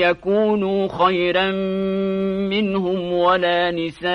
يكونوا خيرا منهم ولا نساء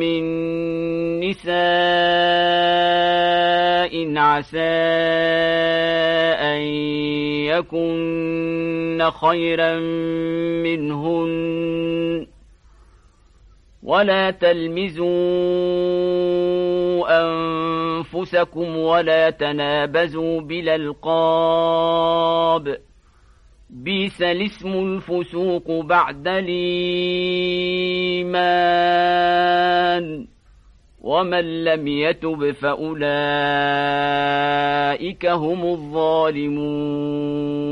من نساء عسى أن يكن خيرا منهن ولا تلمزوا أنفسكم ولا تنابزوا بالألقاب. بيس الاسم الفسوق بعد الإيمان. ومن لم يتب فأولئك هم الظالمون.